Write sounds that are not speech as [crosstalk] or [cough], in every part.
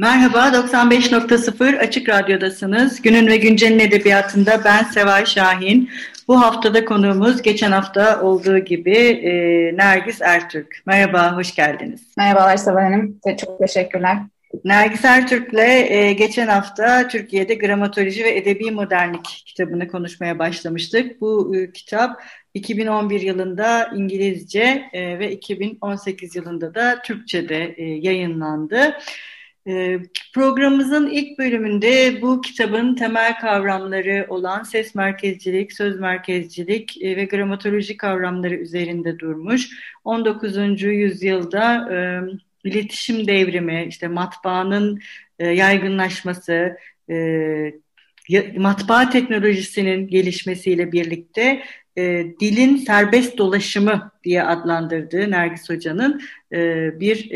Merhaba, 95.0 Açık Radyo'dasınız. Günün ve Güncel'in edebiyatında ben Seval Şahin. Bu haftada konuğumuz geçen hafta olduğu gibi e, Nergis Ertürk. Merhaba, hoş geldiniz. Merhabalar Seval Hanım, çok teşekkürler. Nergis Ertürk'le e, geçen hafta Türkiye'de Gramatoloji ve Edebi Modernlik kitabını konuşmaya başlamıştık. Bu e, kitap 2011 yılında İngilizce e, ve 2018 yılında da Türkçe'de e, yayınlandı. E, programımızın ilk bölümünde bu kitabın temel kavramları olan ses merkezcilik, söz merkezcilik e, ve gramatoloji kavramları üzerinde durmuş. 19. yüzyılda... E, iletişim devrimi, işte matbaanın e, yaygınlaşması, matbaa teknolojisinin gelişmesiyle birlikte dilin serbest dolaşımı diye adlandırdığı Nergis Hoca'nın bir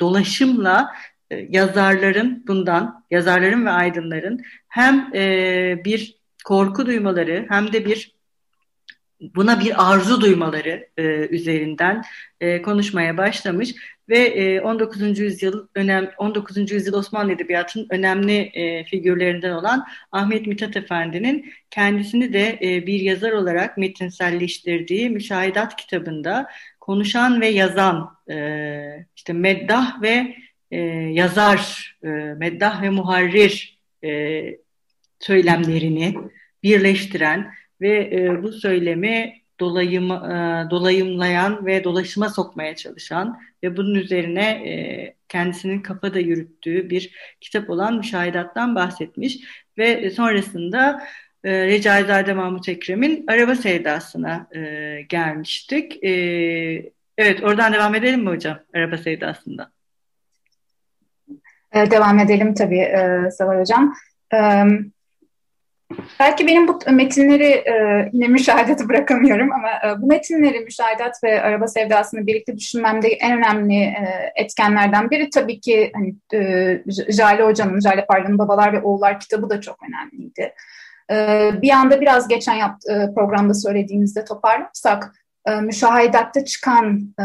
dolaşımla yazarların bundan, yazarların ve aydınların hem e, bir korku duymaları hem de bir buna bir arzu duymaları e, üzerinden e, konuşmaya başlamış ve e, 19. yüzyıl önem 19. yüzyıl Osmanlı edebiyatının önemli e, figürlerinden olan Ahmet Mithat Efendi'nin kendisini de e, bir yazar olarak metinselleştirdiği Müşahidat kitabında konuşan ve yazan e, işte meddah ve e, yazar, e, meddah ve muharrir e, söylemlerini birleştiren ve e, bu söylemi dolayım, e, dolayımlayan ve dolaşıma sokmaya çalışan ve bunun üzerine e, kendisinin kafada yürüttüğü bir kitap olan Müşahidat'tan bahsetmiş ve sonrasında e, Recaizade Mahmut Ekrem'in Araba Sevdası'na e, gelmiştik. E, evet oradan devam edelim mi hocam Araba Sevdası'ndan? E, devam edelim tabii e, Seval Hocam. Evet. Belki benim bu metinleri e, yine müşahedeti [laughs] bırakamıyorum ama e, bu metinleri müşahedat ve araba sevdasını birlikte düşünmemde en önemli e, etkenlerden biri tabii ki hani, e, Jale Hoca'nın, Jale Parlan'ın Babalar ve Oğullar kitabı da çok önemliydi. E, bir anda biraz geçen yaptı, e, programda söylediğimizde toparlarsak e, müşahedatta çıkan e, e,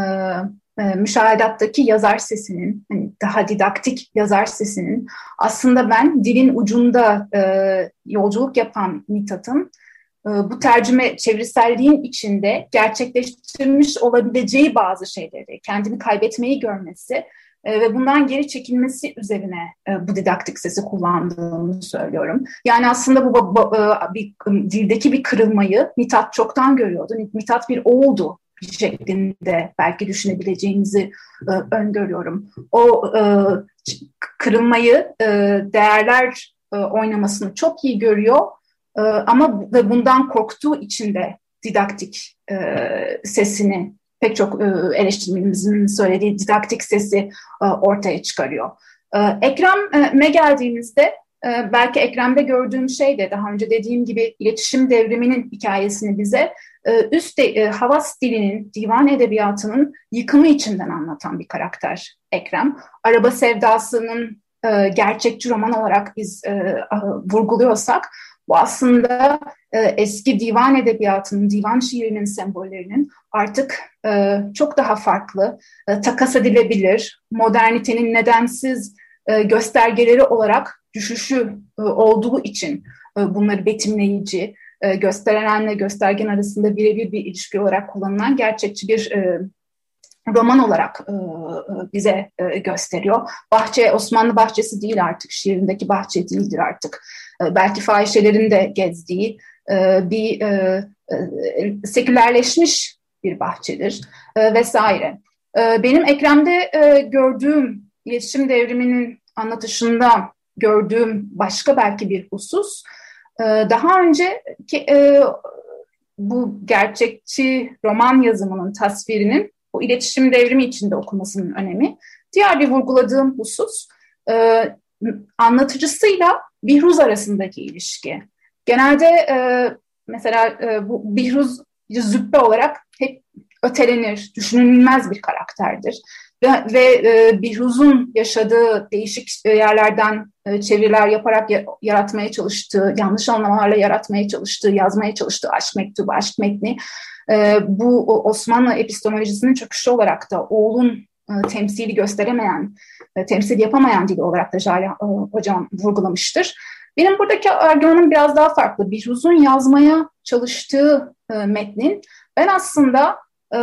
müşahedattaki yazar sesinin, hani daha didaktik yazar sesinin aslında ben dilin ucunda e, yolculuk yapan Mithat'ın e, bu tercüme çeviriselliğin içinde gerçekleştirmiş olabileceği bazı şeyleri, kendini kaybetmeyi görmesi e, ve bundan geri çekilmesi üzerine e, bu didaktik sesi kullandığımı söylüyorum. Yani aslında bu, e, bir, dildeki bir kırılmayı Mithat çoktan görüyordu. Mithat bir oğuldu şeklinde belki düşünebileceğinizi e, öngörüyorum. O e, kırılmayı, e, değerler e, oynamasını çok iyi görüyor e, ama ve bundan korktuğu için de didaktik e, sesini pek çok e, eleştirmenimizin söylediği didaktik sesi e, ortaya çıkarıyor. E, Ekrem'e geldiğimizde belki Ekrem'de gördüğüm şey de daha önce dediğim gibi iletişim devriminin hikayesini bize e, üst de, e, havas dilinin, divan edebiyatının yıkımı içinden anlatan bir karakter Ekrem. Araba sevdasının e, gerçekçi roman olarak biz vurguluyorsak bu aslında eski divan edebiyatının, divan şiirinin sembollerinin artık çok daha farklı, takas edilebilir, modernitenin nedensiz göstergeleri olarak düşüşü olduğu için bunları betimleyici, e, gösterenle göstergen arasında birebir bir ilişki olarak kullanılan gerçekçi bir e, roman olarak e, e, bize e, gösteriyor. Bahçe Osmanlı bahçesi değil artık, şiirindeki bahçe değildir artık. E, belki fahişelerin de gezdiği e, bir e, e, sekülerleşmiş bir bahçedir e, vesaire. E, benim Ekrem'de e, gördüğüm iletişim devriminin anlatışında gördüğüm başka belki bir husus, ee, daha önce ki, e, bu gerçekçi roman yazımının tasvirinin o iletişim devrimi içinde okumasının önemi. Diğer bir vurguladığım husus e, anlatıcısıyla Bihruz arasındaki ilişki. Genelde e, mesela bu Bihruz züppe olarak hep ötelenir, düşünülmez bir karakterdir. Ve, ve e, Bihruz'un yaşadığı değişik yerlerden e, çeviriler yaparak ya, yaratmaya çalıştığı, yanlış anlamalarla yaratmaya çalıştığı, yazmaya çalıştığı aşk mektubu, aşk metni e, bu Osmanlı epistemolojisinin çöküşü olarak da oğlun e, temsili gösteremeyen, e, temsil yapamayan dili olarak da Jale e, hocam vurgulamıştır. Benim buradaki argümanım biraz daha farklı. Bihruz'un yazmaya çalıştığı e, metnin ben aslında e,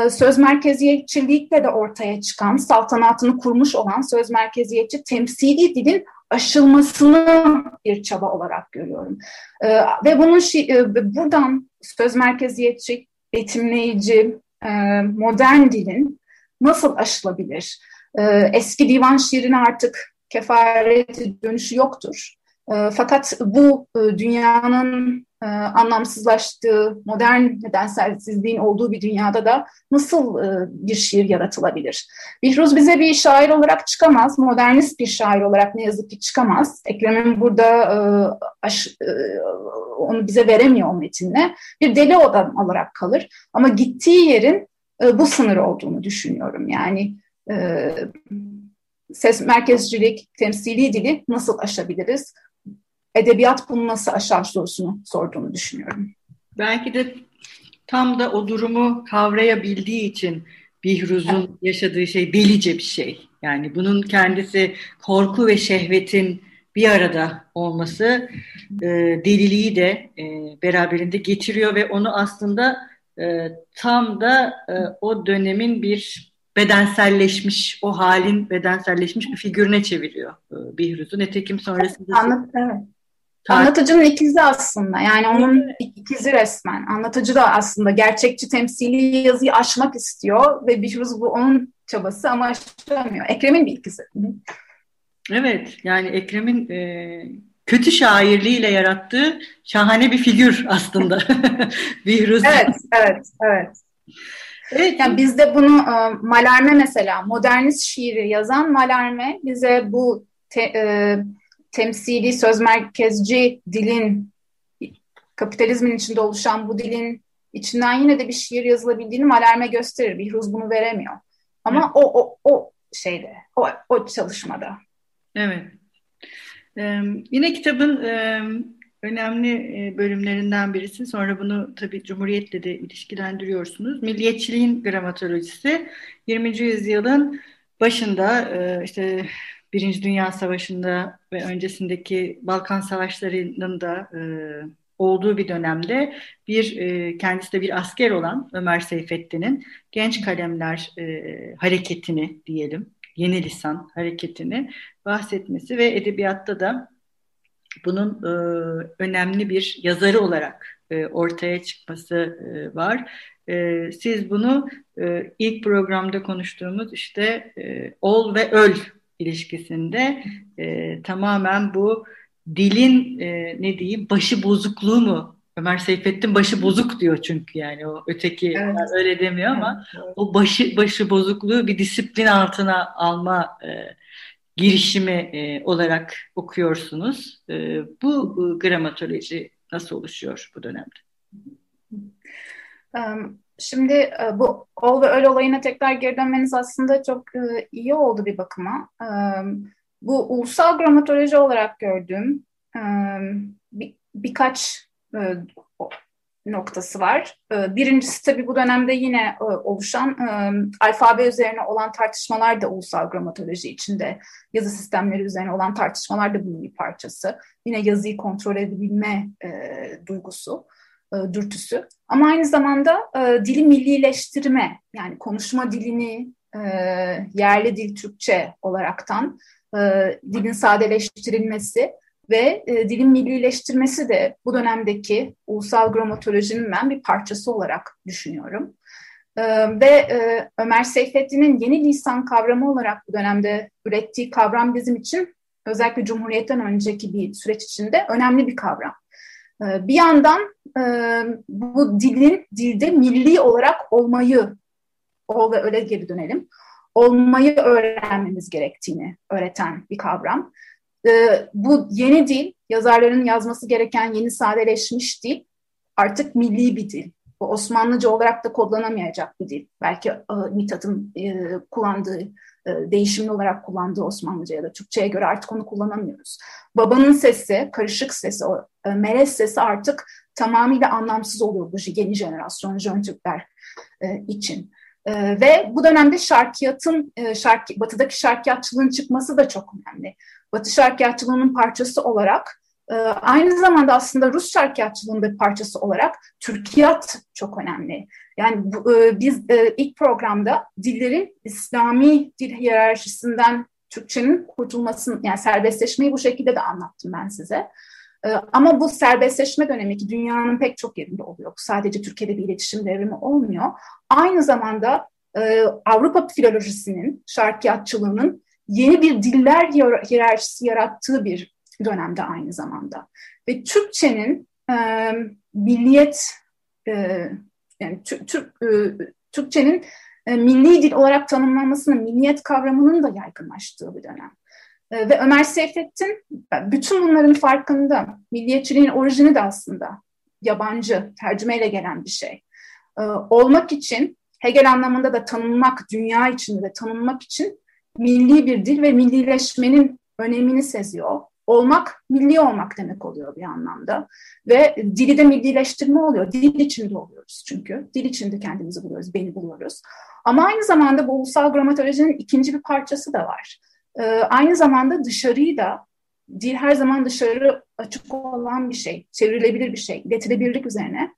söz merkeziyetçilikle de ortaya çıkan, saltanatını kurmuş olan söz merkeziyetçi temsili dilin aşılmasını bir çaba olarak görüyorum. E, ve bunun e, buradan söz merkeziyetçi, betimleyici, e, modern dilin nasıl aşılabilir? E, eski divan şiirine artık kefareti dönüşü yoktur. Fakat bu e, dünyanın e, anlamsızlaştığı, modern nedenselsizliğin olduğu bir dünyada da nasıl e, bir şiir yaratılabilir? Bihruz bize bir şair olarak çıkamaz, modernist bir şair olarak ne yazık ki çıkamaz. Ekrem'in burada e, onu bize veremiyor o metinle. Bir deli adam olarak kalır ama gittiği yerin bu sınır olduğunu düşünüyorum. Yani ses merkezcilik, temsili dili nasıl aşabiliriz? Edebiyat bunu nasıl aşar sorusunu sorduğunu düşünüyorum. Belki de tam da o durumu kavrayabildiği için Bihruz'un evet. yaşadığı şey delice bir şey. Yani bunun kendisi korku ve şehvetin bir arada olması e, deliliği de e, beraberinde getiriyor ve onu aslında e, tam da e, o dönemin bir bedenselleşmiş, o halin bedenselleşmiş bir figürüne çeviriyor e, Bihruz'u. Netekim sonrasında... Anladım, evet. Anlatıcının ikizi aslında yani onun ikizi resmen. Anlatıcı da aslında gerçekçi temsili yazıyı aşmak istiyor ve Bihruz bu onun çabası ama aşamıyor. Ekrem'in bir ikizi. Evet yani Ekrem'in e, kötü şairliğiyle yarattığı şahane bir figür aslında. [laughs] Bihruz. Evet, evet, evet. Evet, yani bizde bunu e, Malarme mesela modernist şiiri yazan Malarme bize bu te, e, temsili söz merkezci dilin kapitalizmin içinde oluşan bu dilin içinden yine de bir şiir yazılabildiğini Malerme gösterir. Bihruz bunu veremiyor. Ama Hı. o, o, o şeyde, o, o çalışmada. Evet. Ee, yine kitabın e, önemli bölümlerinden birisi. Sonra bunu tabii Cumhuriyet'le de ilişkilendiriyorsunuz. Milliyetçiliğin gramatolojisi 20. yüzyılın başında işte Birinci Dünya Savaşı'nda ve öncesindeki Balkan Savaşları'nın da e, olduğu bir dönemde bir e, kendisi de bir asker olan Ömer Seyfettin'in genç kalemler e, hareketini diyelim, yeni lisan hareketini bahsetmesi ve edebiyatta da bunun e, önemli bir yazarı olarak e, ortaya çıkması e, var. E, siz bunu e, ilk programda konuştuğumuz işte e, ol ve öl ilişkisinde e, tamamen bu dilin e, ne diyeyim başı bozukluğu mu? Ömer Seyfettin başı bozuk diyor çünkü yani o öteki evet. öyle demiyor ama evet. o başı başı bozukluğu bir disiplin altına alma e, girişimi e, olarak okuyorsunuz. E, bu e, gramatoloji nasıl oluşuyor bu dönemde? Um, Şimdi e, bu ol ve öl olayına tekrar geri dönmeniz aslında çok e, iyi oldu bir bakıma. E, bu ulusal gramatoloji olarak gördüğüm bir, birkaç noktası var. Birincisi tabii bu dönemde yine oluşan alfabe üzerine olan tartışmalar da ulusal gramatoloji içinde. Yazı sistemleri üzerine olan tartışmalar da bunun bir parçası. Yine yazıyı kontrol edebilme duygusu. E, dürtüsü. Ama aynı zamanda e, dili millileştirme, yani konuşma dilini e, yerli dil Türkçe olaraktan e, dilin sadeleştirilmesi ve dilin millileştirmesi de bu dönemdeki ulusal gramatolojinin ben bir parçası olarak düşünüyorum. Ve Ömer Seyfettin'in yeni lisan kavramı olarak bu dönemde ürettiği kavram bizim için özellikle Cumhuriyet'ten önceki bir süreç içinde önemli bir kavram. E, bir yandan e, bu dilin dilde milli olarak olmayı, ol ve öyle geri dönelim, olmayı öğrenmemiz gerektiğini öğreten bir kavram. E, bu yeni dil, yazarların yazması gereken yeni sadeleşmiş dil artık milli bir dil. Osmanlıca olarak da kodlanamayacak bir dil. Belki e, Mithat'ın e, kullandığı, değişimli olarak kullandığı Osmanlıca ya da Türkçe'ye göre artık onu kullanamıyoruz. Babanın sesi, karışık sesi, o e, melez sesi artık tamamıyla anlamsız oluyor bu yeni jenerasyon Jön Türkler e, için. E, ve bu dönemde şarkiyatın, e, batıdaki şarkiyatçılığın çıkması da çok önemli. Batı şarkiyatçılığının parçası olarak aynı zamanda aslında Rus şarkiyatçılığının bir parçası olarak Türkiyat çok önemli. Yani bu, e, biz e, ilk programda dillerin İslami dil hiyerarşisinden Türkçenin kurtulmasını, yani serbestleşmeyi bu şekilde de anlattım ben size. Ee, ama bu serbestleşme dönemi ki dünyanın pek çok yerinde oluyor. Sadece Türkiye'de bir iletişim devrimi olmuyor. Aynı zamanda e, Avrupa filolojisinin, şarkiyatçılığının yeni bir diller hiyerarşisi yarattığı bir dönemde aynı zamanda. Ve Türkçenin e, milliyet e, yani Türk, e, Türkçenin e, milli dil olarak tanımlanmasının, milliyet kavramının da yaygınlaştığı bir dönem. E, ve Ömer Seyfettin bütün bunların farkında. Milliyetçiliğin orijini de aslında yabancı, tercümeyle gelen bir şey. E, olmak için, Hegel anlamında da tanınmak, dünya içinde de tanınmak için milli bir dil ve millileşmenin önemini seziyor olmak milli olmak demek oluyor bir anlamda. Ve dili de millileştirme oluyor. Dil içinde oluyoruz çünkü. Dil içinde kendimizi buluyoruz, beni buluyoruz. Ama aynı zamanda bu ulusal gramatolojinin ikinci bir parçası da var. Ee, aynı zamanda dışarıyı da, dil her zaman dışarı açık olan bir şey, çevrilebilir bir şey, iletilebilirlik üzerine.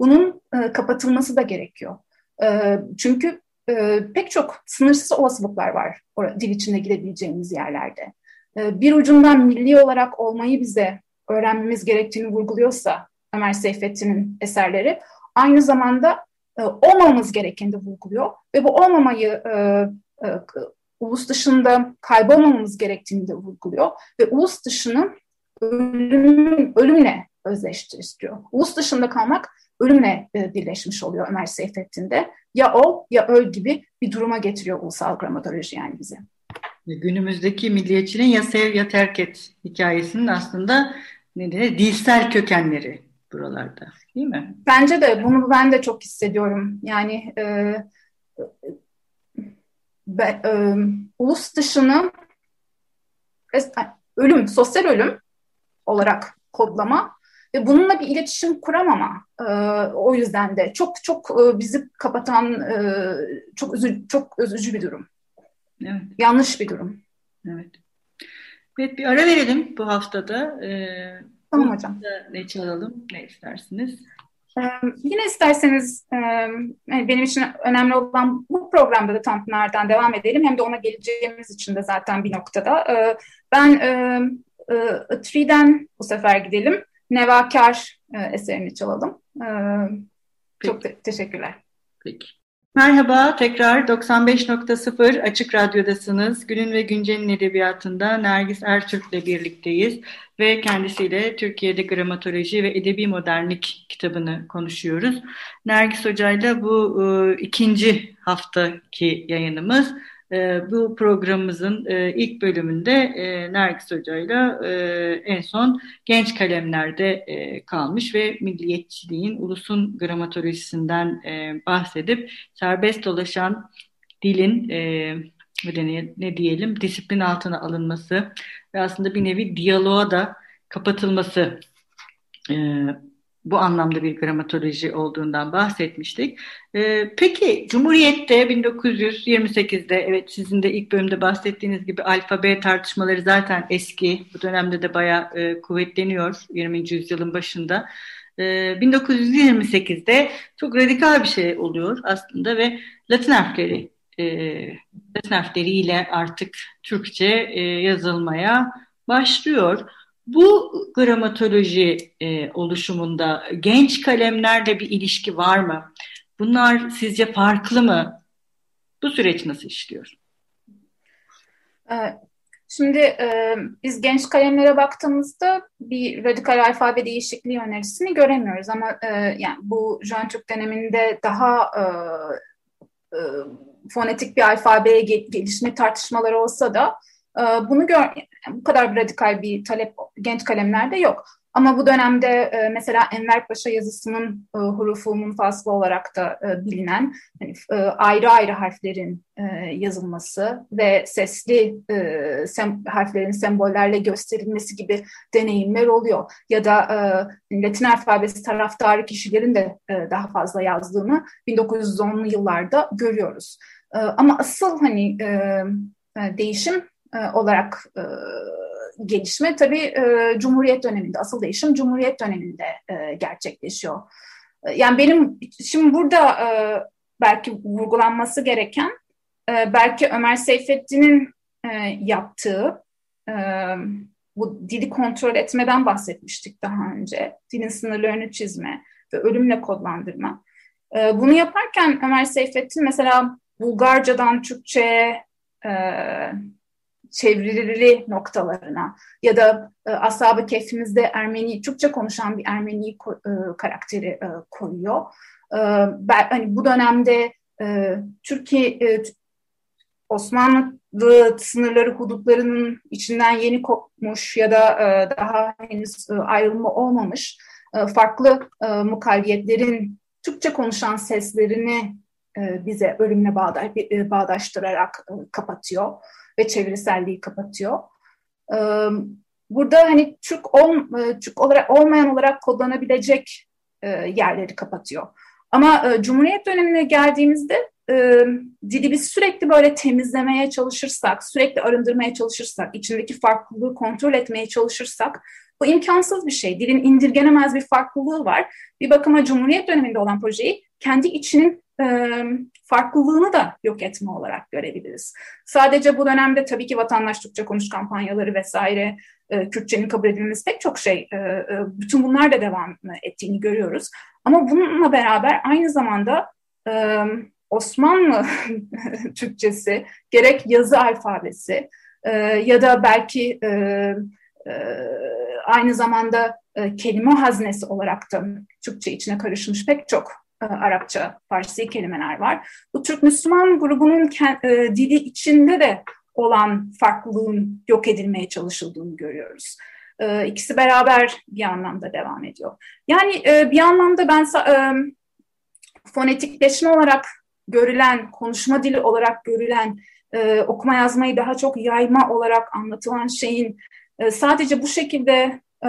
Bunun e, kapatılması da gerekiyor. E, çünkü e, pek çok sınırsız olasılıklar var dil içinde gidebileceğimiz yerlerde. Ee, bir ucundan milli olarak olmayı bize öğrenmemiz gerektiğini vurguluyorsa Ömer Seyfettin'in eserleri aynı zamanda e, olmamamız gerekeni de vurguluyor ve bu olmamayı e, e, ulus dışında kaybolmamamız gerektiğini de vurguluyor ve ulus dışını ölümün, ölümle özleştiriyor. Ulus dışında kalmak ölümle birleşmiş oluyor Ömer Seyfettin'de. Ya ol ya öl gibi bir duruma getiriyor ulusal gramatoloji yani bizi günümüzdeki milliyetçinin ya sev ya terk et hikayesinin aslında ne diye dilsel kökenleri buralarda değil mi? Bence de bunu ben de çok hissediyorum. Yani e, be, e, ulus dışını ölüm, sosyal ölüm olarak kodlama ve bununla bir iletişim kuramama. E, o yüzden de çok çok e, bizi kapatan e, çok üzü, çok üzücü bir durum. Evet. Yanlış bir durum. Evet. Evet bir ara verelim bu haftada. Ee, tamam hocam. Ne çalalım? Ne istersiniz? Ee, yine isterseniz e, benim için önemli olan bu programda da Tanpınar'dan devam edelim. Hem de ona geleceğimiz için de zaten bir noktada. Ee, ben e, e, Tri'den bu sefer gidelim. Nevakar e, eserini çalalım. Ee, çok te- teşekkürler. Peki. Merhaba, tekrar 95.0 Açık Radyo'dasınız. Günün ve Güncel'in edebiyatında Nergis Ertürk'le birlikteyiz ve kendisiyle Türkiye'de Gramatoloji ve Edebi Modernlik kitabını konuşuyoruz. Nergis Hoca'yla bu e, ikinci haftaki yayınımız. E, bu programımızın e, ilk bölümünde e, Nergis Hoca'yla e, en son genç kalemlerde e, kalmış ve milliyetçiliğin ulusun gramatolojisinden e, bahsedip serbest dolaşan dilin e, ne, ne diyelim disiplin altına alınması ve aslında bir nevi diyaloğa da kapatılması e, bu anlamda bir gramatoloji olduğundan bahsetmiştik. Ee, peki Cumhuriyet'te 1928'de evet sizin de ilk bölümde bahsettiğiniz gibi alfabe tartışmaları zaten eski. Bu dönemde de bayağı e, kuvvetleniyor 20. yüzyılın başında. Ee, 1928'de çok radikal bir şey oluyor aslında ve Latin harfleri e, Latin harfleriyle artık Türkçe e, yazılmaya başlıyor. Bu gramatoloji e, oluşumunda genç kalemlerle bir ilişki var mı? Bunlar sizce farklı mı? Bu süreç nasıl işliyor? Ee, Şimdi e, biz genç kalemlere baktığımızda bir radikal alfabe değişikliği önerisini göremiyoruz ama e, yani bu Jön Türk döneminde daha e, e, fonetik bir alfabeye gelişme tartışmaları olsa da bunu gör, bu kadar radikal bir talep genç kalemlerde yok. Ama bu dönemde e, mesela Enver Paşa yazısının e, hurufu munfaslı olarak da e, bilinen hani, ayrı ayrı harflerin yazılması ve sesli harflerin sembollerle gösterilmesi gibi deneyimler oluyor. Ya da Latin alfabesi taraftarı kişilerin de daha fazla yazdığını 1910'lu yıllarda görüyoruz. Ama asıl hani değişim olarak e, gelişme tabii e, Cumhuriyet döneminde, asıl değişim Cumhuriyet döneminde e, gerçekleşiyor. E, yani benim şimdi burada e, belki vurgulanması gereken e, belki Ömer Seyfettin'in e, yaptığı e, bu dili kontrol etmeden bahsetmiştik daha önce. Dilin sınırlarını çizme ve ölümle kodlandırma. E, bunu yaparken Ömer Seyfettin mesela Bulgarcadan Türkçe'ye e, çevrili noktalarına ya da e, Ashab-ı Ermeni, Türkçe konuşan bir Ermeni e, karakteri e, koyuyor. E, ben, hani bu dönemde e, Türkiye e, Osmanlı sınırları hudutlarının içinden yeni kopmuş ya da e, daha henüz e, ayrılma olmamış e, farklı e, mukalliyetlerin Türkçe konuşan seslerini e, bize ölümle e, bağdaştırarak e, kapatıyor ve çeviriselliği kapatıyor. Burada hani Türk, ol, Türk olarak olmayan olarak kodlanabilecek yerleri kapatıyor. Ama Cumhuriyet dönemine geldiğimizde dili biz sürekli böyle temizlemeye çalışırsak, sürekli arındırmaya çalışırsak, içindeki farklılığı kontrol etmeye çalışırsak bu imkansız bir şey. Dilin indirgenemez bir farklılığı var. Bir bakıma Cumhuriyet döneminde olan projeyi kendi içinin farklılığını da yok etme olarak görebiliriz. Sadece bu dönemde tabii ki vatandaş Türkçe konuş kampanyaları vesaire, Kürtçenin kabul edilmesi pek çok şey, bütün bunlar da devam ettiğini görüyoruz. Ama bununla beraber aynı zamanda Osmanlı [laughs] Türkçesi, gerek yazı alfabesi ya da belki aynı zamanda kelime haznesi olarak da Türkçe içine karışmış pek çok Arapça, Farsi kelimeler var. Bu Türk Müslüman grubunun e, dili içinde de olan farklılığın yok edilmeye çalışıldığını görüyoruz. E, ikisi beraber bir anlamda devam ediyor. Yani e, bir anlamda ben e, fonetikleşme olarak görülen, konuşma dili olarak görülen, e, okuma yazmayı daha çok yayma olarak anlatılan şeyin e, sadece bu şekilde e,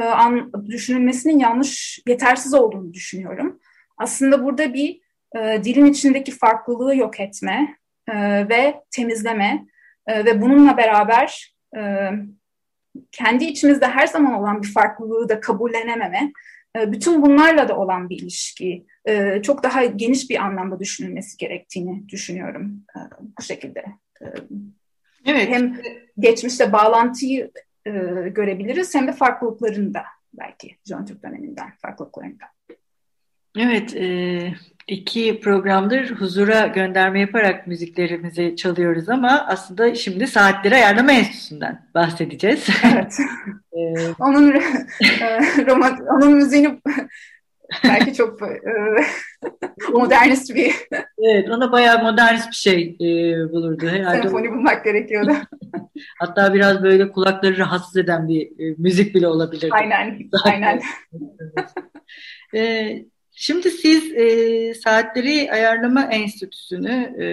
düşünülmesinin yanlış, yetersiz olduğunu düşünüyorum aslında burada bir e, dilin içindeki farklılığı yok etme e, ve temizleme e, ve bununla beraber e, kendi içimizde her zaman olan bir farklılığı da kabullenememe, e, bütün bunlarla da olan bir ilişki e, çok daha geniş bir anlamda düşünülmesi gerektiğini düşünüyorum e, bu şekilde. E, evet. Hem geçmişte bağlantıyı e, görebiliriz hem de farklılıklarını da belki John Türk döneminden farklılıklarını da. Evet, e, iki programdır huzura gönderme yaparak müziklerimizi çalıyoruz ama aslında şimdi Saatleri Ayarlama Enstitüsü'nden bahsedeceğiz. Evet. ee, [laughs] onun e, roman, onun müziğini [laughs] belki çok e, modernist bir... evet, ona bayağı modernist bir şey e, bulurdu herhalde. Senfoni bulmak gerekiyordu. [laughs] Hatta biraz böyle kulakları rahatsız eden bir e, müzik bile olabilir. Aynen, aynen. e, Şimdi siz e, Saatleri Ayarlama Enstitüsü'nü e,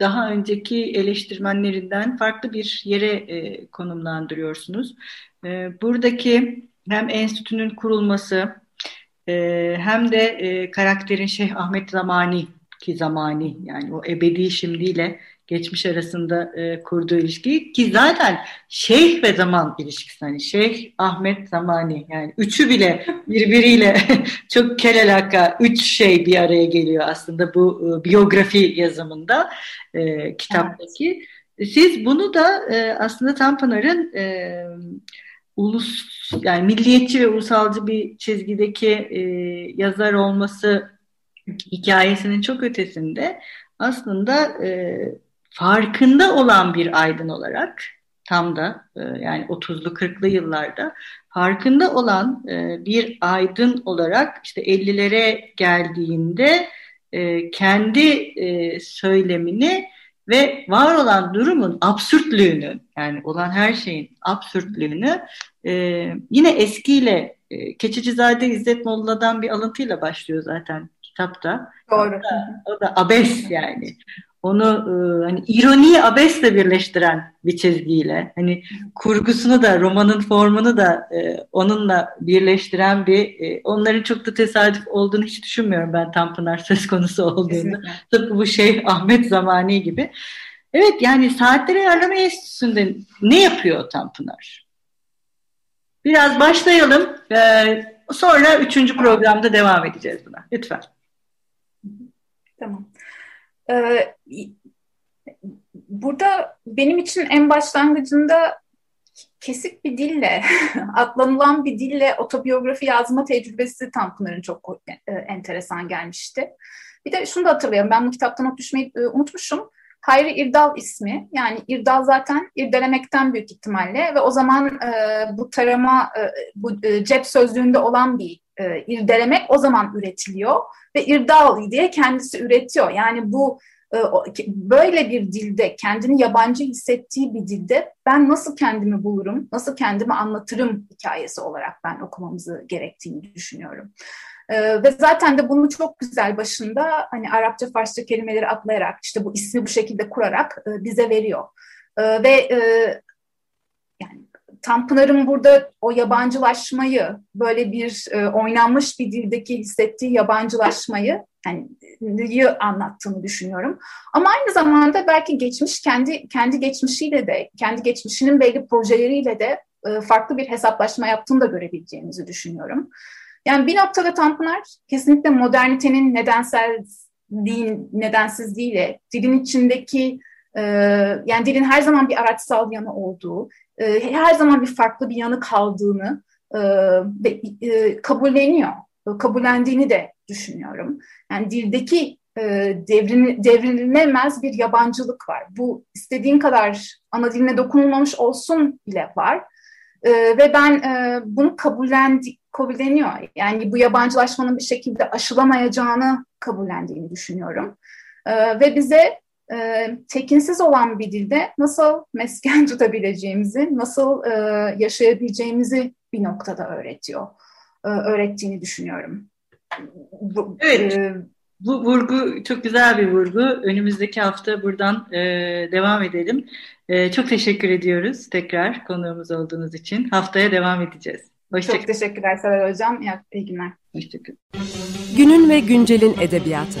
daha önceki eleştirmenlerinden farklı bir yere e, konumlandırıyorsunuz. E, buradaki hem enstitünün kurulması e, hem de e, karakterin Şeyh Ahmet Zamani ki Zamani yani o ebedi şimdiyle geçmiş arasında e, kurduğu ilişki ki zaten şeyh ve zaman ilişkisi hani şeyh Ahmet Zamani yani üçü bile birbiriyle [laughs] çok kelelaka üç şey bir araya geliyor aslında bu e, biyografi yazımında e, kitaptaki. Evet. Siz bunu da e, aslında Tanpınar'ın e, ulus yani milliyetçi ve ulusalcı bir çizgideki e, yazar olması hikayesinin çok ötesinde aslında e, farkında olan bir aydın olarak tam da e, yani 30'lu 40'lı yıllarda farkında olan e, bir aydın olarak işte 50'lere geldiğinde e, kendi söylemini ve var olan durumun absürtlüğünü yani olan her şeyin absürtlüğünü yine eskiyle e, Keçicizade İzzet Molla'dan bir alıntıyla başlıyor zaten kitapta. Doğru. O da, o da abes yani onu e, hani ironiyi abesle birleştiren bir çizgiyle hani kurgusunu da romanın formunu da e, onunla birleştiren bir e, onların çok da tesadüf olduğunu hiç düşünmüyorum ben Tanpınar söz konusu olduğunda. Tıpkı bu şey [laughs] Ahmet Zamani gibi. Evet yani Saatleri Ayarlama Enstitüsü'nde ne yapıyor Tanpınar? Biraz başlayalım. Ee, sonra üçüncü programda devam edeceğiz buna. Lütfen. Tamam. Ee, burada benim için en başlangıcında kesik bir dille, [laughs] atlanılan bir dille otobiyografi yazma tecrübesi Tanpınar'ın çok e, enteresan gelmişti. Bir de şunu da hatırlayalım, ben bu kitaptan not düşmeyi e, unutmuşum. Hayri İrdal ismi, yani İrdal zaten irdelemekten büyük ihtimalle ve o zaman e, bu tarama, e, bu e, cep sözlüğünde olan bir e, irdelemek o zaman üretiliyor ve irdal diye kendisi üretiyor. Yani bu böyle bir dilde kendini yabancı hissettiği bir dilde ben nasıl kendimi bulurum, nasıl kendimi anlatırım hikayesi olarak ben okumamızı gerektiğini düşünüyorum. Ee, ve zaten de bunu çok güzel başında hani Arapça Farsça kelimeleri atlayarak işte bu ismi bu şekilde kurarak e, bize veriyor. E, ve e, yani Tanpınar'ın burada o yabancılaşmayı böyle bir e, oynanmış bir dildeki hissettiği yabancılaşmayı yani anlattığını düşünüyorum. Ama aynı zamanda belki geçmiş kendi kendi geçmişiyle de kendi geçmişinin belli projeleriyle de e, farklı bir hesaplaşma yaptığını da görebileceğimizi düşünüyorum. Yani bir noktada Tanpınar kesinlikle modernitenin nedensel din, nedensizliğiyle dilin içindeki e, yani dilin her zaman bir araçsal yanı olduğu, e, her zaman bir farklı bir yanı kaldığını e, ve e, kabulleniyor. Kabullendiğini de düşünüyorum. Yani dildeki e, devrin, devrilemez bir yabancılık var. Bu istediğin kadar ana diline dokunulmamış olsun bile var. E, ve ben e, bunu kabullendi, kabulleniyor. Yani bu yabancılaşmanın bir şekilde aşılamayacağını kabullendiğini düşünüyorum. E, ve bize e, tekinsiz olan bir dilde nasıl mesken [laughs] tutabileceğimizi, nasıl e, yaşayabileceğimizi bir noktada öğretiyor, e, öğrettiğini düşünüyorum. Evet. E, bu vurgu çok güzel bir vurgu. Önümüzdeki hafta buradan e, devam edelim. E, çok teşekkür ediyoruz tekrar konuğumuz olduğunuz için. Haftaya devam edeceğiz. Hoşçakalın. Çok teşekkürler Sever Hocam. İyi, iyi günler. Hoşçakalın. Günün ve güncelin edebiyatı.